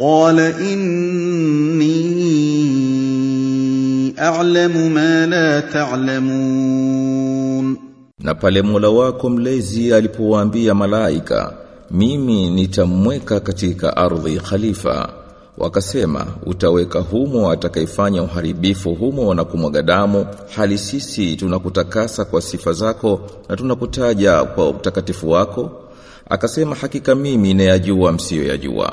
قال اني اعلم ما لا تعلمون Na pale Mola wako mlezi alipowaambia malaika, mimi nitamweka katika ardhi khalifa. Wakasema, utaweka humo atakayefanya uharibifu humo na kumwaga damu, hali sisi tunakutakasa kwa sifa zako na tunakutaja kwa utakatifu wako. Akasema, hakika mimi nayajua msiyoyajua.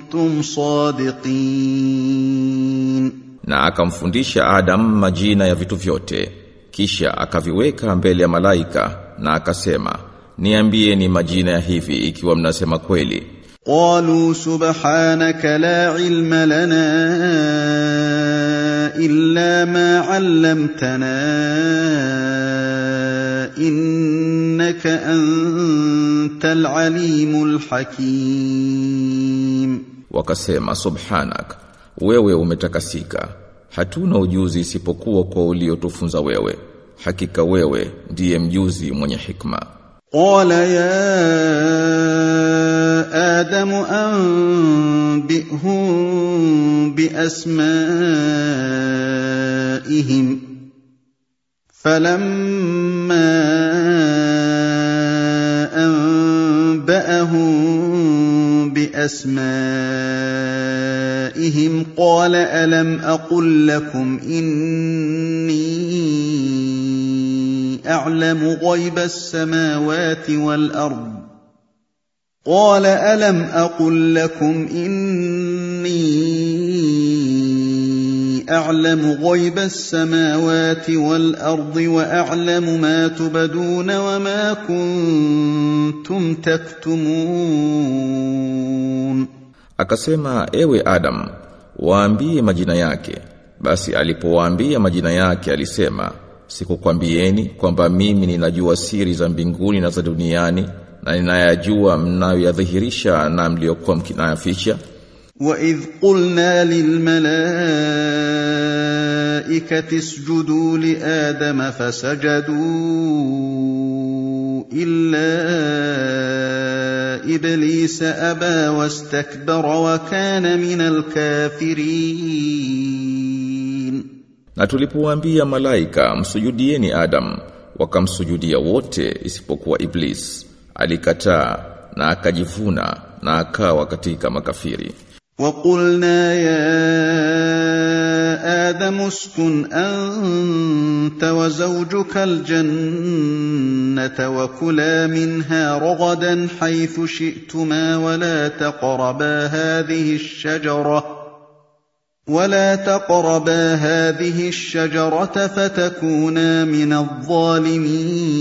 kuntum sadiqin. Na akamfundisha Adam majina ya vitu vyote kisha akaviweka mbele ya malaika na akasema niambie ni majina ya hivi ikiwa mnasema kweli. Qalu subhanaka la ilma lana illa ma 'allamtana innaka antal alimul hakim wakasema subhanak wewe umetakasika. Hatuna ujuzi isipokuwa kwa uliotufunza wewe. Hakika wewe ndiye mjuzi mwenye hikma. Qala ya adam anbihum biasmaihim. Falamma anba'ahum بأسمائهم قال ألم أقل لكم إني أعلم غيب السماوات والأرض قال ألم أقل لكم إني اعلم غيب السماوات والارض واعلم ما تبدون وما كنتم تكتمون Akasema, ewe Adam, waambie majina yake. Basi alipowaambia majina yake alisema, sikukwambieni kwamba mimi ninajua siri za mbinguni na za duniani na ninayajua mnayoyadhihirisha na mliokuwa mkinayaficha. واذ قلنا للملائكه اسجدوا لادم فسجدوا الا ابليس ابى واستكبر وكان من الكافرين Na tulipowaambia malaika msujudieni Adam, wakamsujudia wote isipokuwa Iblis. Alikataa na akajivuna na akawa katika makafiri. وقلنا يا آدم اسكن أنت وزوجك الجنة وكلا منها رغدا حيث شئتما ولا تقربا هذه الشجرة ولا تقربا هذه الشجرة فتكونا من الظالمين.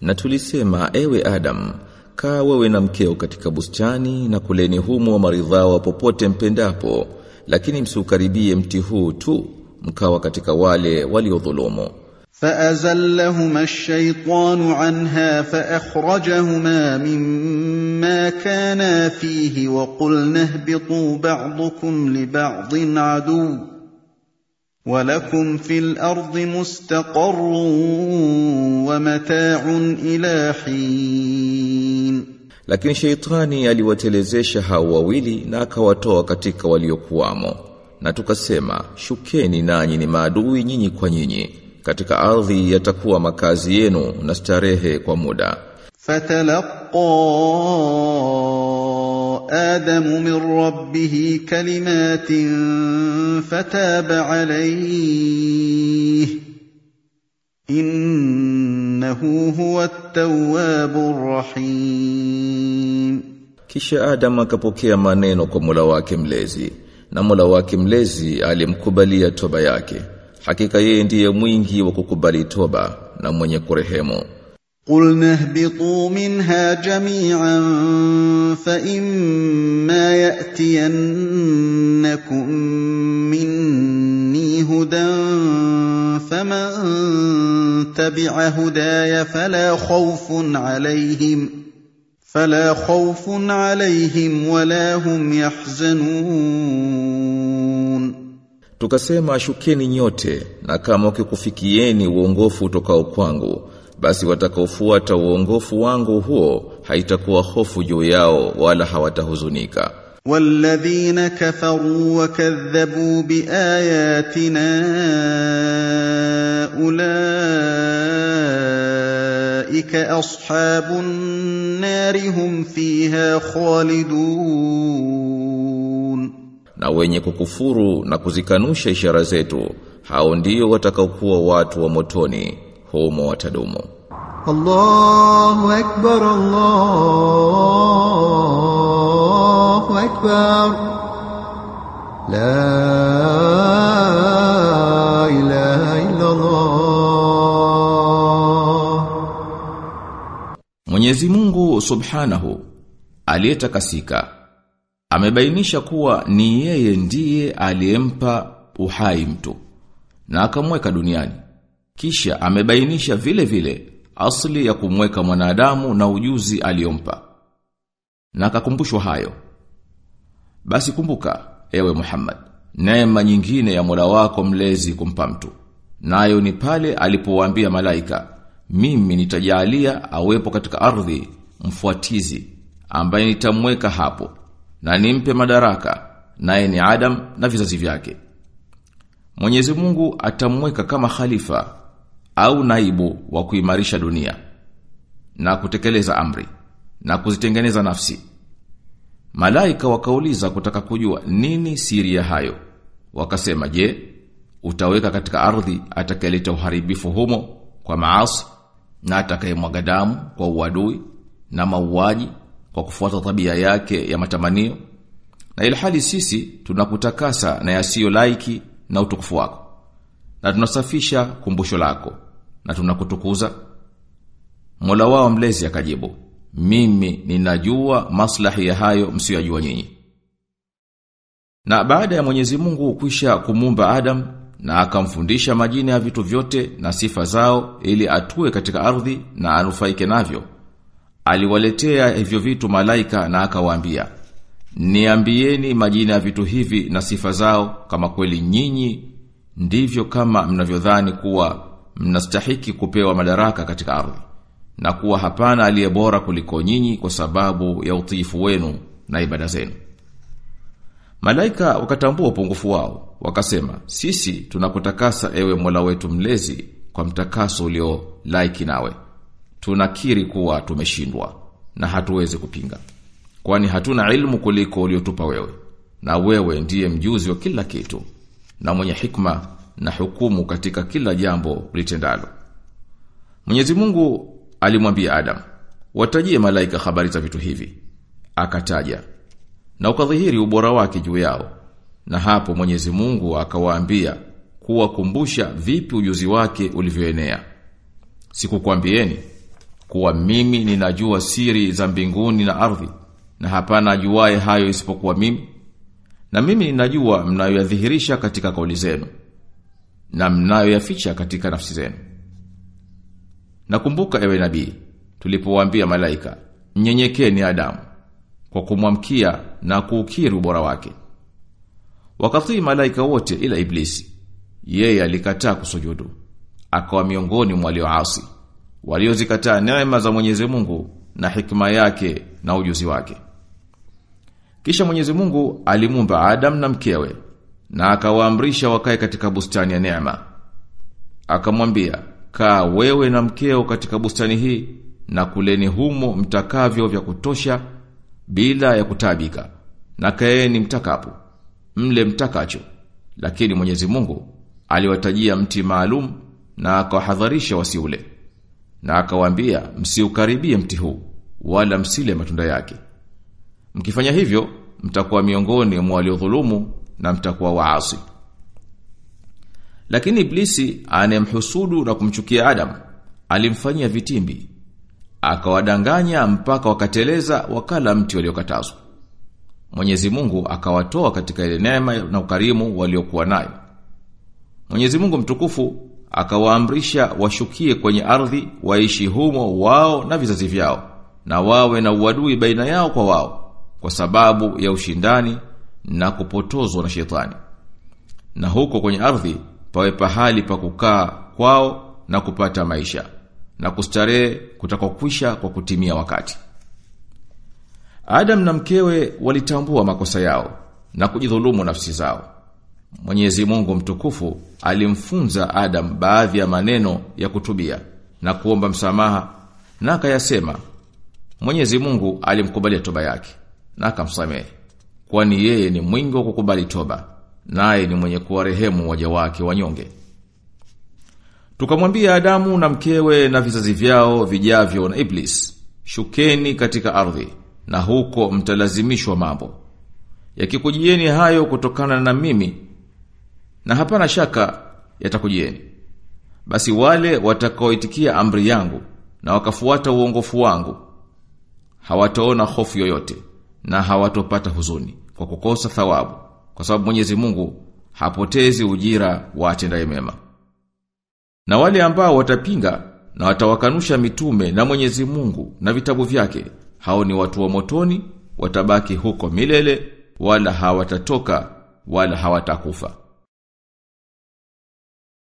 Na tulisema ewe Adam, kaa wewe na mkeo katika bustani na kuleni humo maridhawa popote mpendapo, lakini msiukaribie mti huu tu, mkawa katika wale waliodhulumu. فأزلهما الشيطان عنها فأخرجهما مما كانا فيه وقلنا اهبطوا بعضكم لبعض عدو ولكم في الأرض مستقر ومتاع إلى حين lakini sheitani aliwatelezesha hao wawili na akawatoa katika waliokuwamo. Na tukasema, shukeni nanyi ni maadui nyinyi kwa nyinyi, katika ardhi yatakuwa makazi yenu na starehe kwa muda. Fatalaqa adam min rabbih kalimatin fataba alayhi innahu huwa at-tawwabur rahim kisha adam akapokea maneno kwa mula wake mlezi na mula wake mlezi alimkubalia toba yake. Hakika yeye ndiye mwingi wa kukubali toba na mwenye kurehemu. قلنا اهبطوا منها جميعا فإما يأتينكم مني هدى فمن تبع هداي فلا خوف عليهم فلا خوف عليهم ولا هم يحزنون Tukasema shukeni nyote na kama ukikufikieni uongofu utokao kwangu basi watakaofuata uongofu wangu huo haitakuwa hofu juu yao wala hawatahuzunika. والذين كفروا وكذبوا بآياتنا أولئك أصحاب النار هم فيها خالدون Na wenye kukufuru na kuzikanusha ishara zetu hao ndio watakaokuwa watu wa motoni humo watadumu. الله أكبر الله أكبر لا إله إلا الله Mwenyezi Mungu Subhanahu aliyetakasika amebainisha kuwa ni yeye ndiye aliyempa uhai mtu na akamweka duniani. Kisha amebainisha vile vile asli ya kumweka mwanadamu na ujuzi aliyompa. Na akakumbushwa hayo. Basi kumbuka ewe Muhammad, neema nyingine ya Mola wako mlezi kumpa mtu. Nayo ni pale alipowaambia malaika, mimi nitajalia awepo katika ardhi mfuatizi ambaye nitamweka hapo na nimpe madaraka naye ni Adam na vizazi vyake. Mwenyezi Mungu atamweka kama khalifa au naibu wa kuimarisha dunia na kutekeleza amri na kuzitengeneza nafsi. Malaika wakauliza kutaka kujua nini siri ya hayo. Wakasema, "Je, utaweka katika ardhi atakayeleta uharibifu humo kwa maasi na atakayemwaga damu kwa uadui na mauaji kwa kufuata tabia yake ya matamanio?" Na ilhali sisi tunakutakasa na yasiyo laiki na utukufu wako. Na tunasafisha kumbusho lako na tunakutukuza. Mola wao mlezi akajibu, mimi ninajua maslahi ya hayo msiyojua nyinyi. Na baada ya Mwenyezi Mungu kwisha kumumba Adam na akamfundisha majina ya vitu vyote na sifa zao ili atue katika ardhi na anufaike navyo. Aliwaletea hivyo vitu malaika na akawaambia, Niambieni majina ya vitu hivi na sifa zao kama kweli nyinyi ndivyo kama mnavyodhani kuwa mnastahiki kupewa madaraka katika ardhi na kuwa hapana aliye bora kuliko nyinyi kwa sababu ya utiifu wenu na ibada zenu. Malaika wakatambua upungufu wao, wakasema, sisi tunakutakasa ewe Mola wetu mlezi kwa mtakaso ulio laiki nawe. Tunakiri kuwa tumeshindwa na hatuwezi kupinga. Kwani hatuna ilmu kuliko uliotupa wewe. Na wewe ndiye mjuzi wa kila kitu na mwenye hikma na hukumu katika kila jambo litendalo. Mwenyezi Mungu alimwambia Adam, "Watajie malaika habari za vitu hivi." Akataja na ukadhihiri ubora wake juu yao. Na hapo Mwenyezi Mungu akawaambia kuwakumbusha vipi ujuzi wake ulivyoenea. Sikukwambieni kuwa mimi ninajua siri za mbinguni na ardhi na hapana ajuaye hayo isipokuwa mimi. Na mimi ninajua mnayoyadhihirisha katika kauli zenu na mnayoyaficha katika nafsi zenu. Nakumbuka ewe nabii tulipowaambia malaika nyenyekeni Adamu kwa kumwamkia na kuukiri ubora wake. Wakatii malaika wote ila iblisi yeye alikataa kusujudu akawa miongoni mwa walioasi waliozikataa neema za Mwenyezi Mungu na hikma yake na ujuzi wake. Kisha Mwenyezi Mungu alimumba Adam na mkewe na akawaamrisha wakae katika bustani ya neema. Akamwambia, "Kaa wewe na mkeo katika bustani hii na kuleni humo mtakavyo vya kutosha bila ya kutabika na kaeni mtakapo mle mtakacho. Lakini Mwenyezi Mungu aliwatajia mti maalum na akawahadharisha wasiule. Na akawaambia msiukaribie mti huu wala msile matunda yake. Mkifanya hivyo mtakuwa miongoni mwa waliodhulumu na mtakuwa waasi. Lakini iblisi anemhusudu na kumchukia Adam alimfanyia vitimbi akawadanganya mpaka wakateleza wakala mti waliokatazwa. Mwenyezi Mungu akawatoa katika ile neema na ukarimu waliokuwa nayo. Mwenyezi Mungu mtukufu akawaamrisha washukie kwenye ardhi waishi humo wao na vizazi vyao na wawe na uadui baina yao kwa wao kwa sababu ya ushindani na kupotozwa na shetani. Na huko kwenye ardhi pawe pahali pa kukaa kwao na kupata maisha na kustarehe kutakokwisha kwa kutimia wakati. Adam na mkewe walitambua makosa yao na kujidhulumu nafsi zao. Mwenyezi Mungu mtukufu alimfunza Adam baadhi ya maneno ya kutubia na kuomba msamaha na akayasema Mwenyezi Mungu alimkubalia toba yake na akamsamehe kwani yeye ni mwingi wa kukubali toba naye ni mwenye kuwarehemu waja wake wanyonge. Tukamwambia Adamu na mkewe na vizazi vyao vijavyo na Iblis shukeni katika ardhi na huko mtalazimishwa mambo. Yakikujieni hayo kutokana na mimi na hapana shaka yatakujieni. Basi wale watakaoitikia amri yangu na wakafuata uongofu wangu hawataona hofu yoyote na hawatopata huzuni kwa kukosa thawabu kwa sababu Mwenyezi Mungu hapotezi ujira wa atendaye mema. Na wale ambao watapinga na watawakanusha mitume na Mwenyezi Mungu na vitabu vyake hao ni watu wa motoni watabaki huko milele wala hawatatoka wala hawatakufa